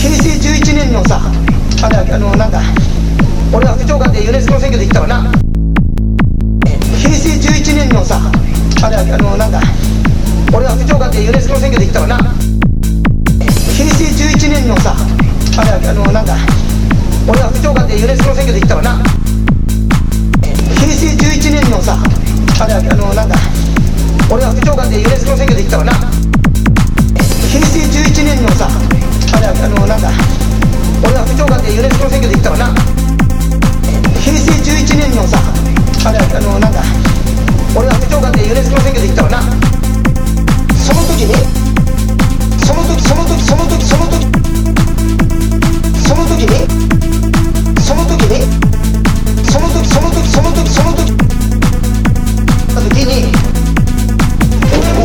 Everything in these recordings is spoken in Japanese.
平成11年のさあれあのなんだ俺は副長官でユネスコの選挙で行ったわな。平成11年のさあれあのなんだ俺は副長官でユネスコの選挙で行ったわな。平成11年のさあれあのなんだ俺は副長官でユネスコの選挙で行ったわな。平成11年のさあれあのなんだ俺は副長官でユネスコの選挙で行ったわな。ってユネスコ選挙で言ったわな。平成11年のさあれあのなんだ俺は部長官でユネスコ選挙で行ったわな。その時にその時その時その時その時その時にその時にその時その時その時その時その時に俺も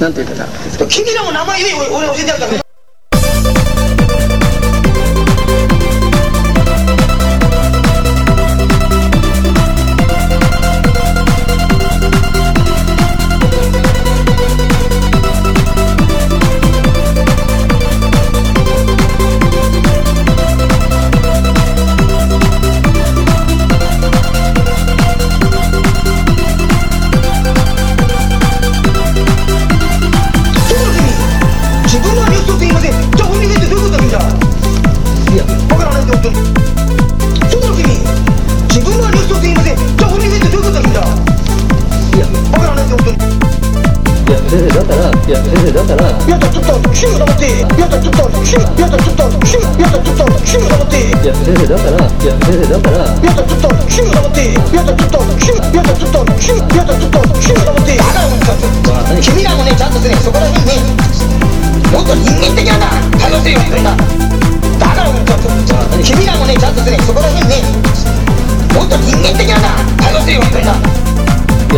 なんていうた？でか君らも名前言え俺教えてやるから。るだからやだちょっとシューだってやだちょっとシューやだちょっとシューやだちょっとシューだってやだ先生だからやだ先生だからやだちょっとシューだってやだちょっとシューやだちょっとシューやだちょっとシューだってょっと君らもねちゃんとねそこら辺にもっと人間的な多様性をくれただから君らもねちゃんとねそこら辺にもっと人間的な多様性をくれた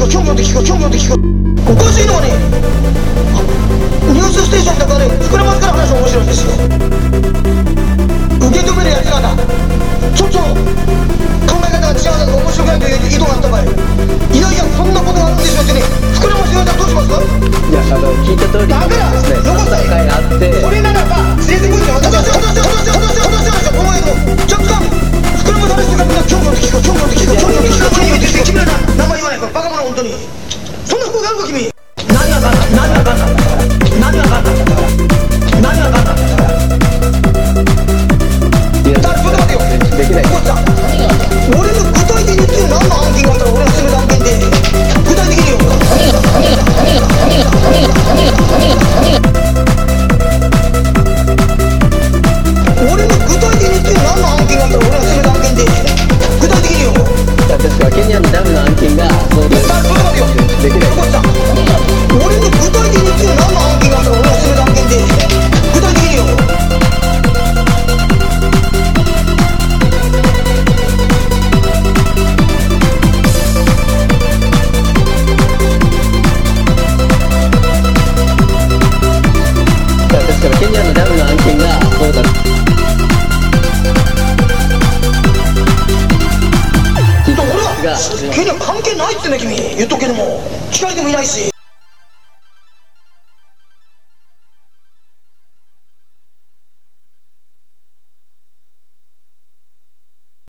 こちょんで聞こちょんで聞ことけども機械でもいないし。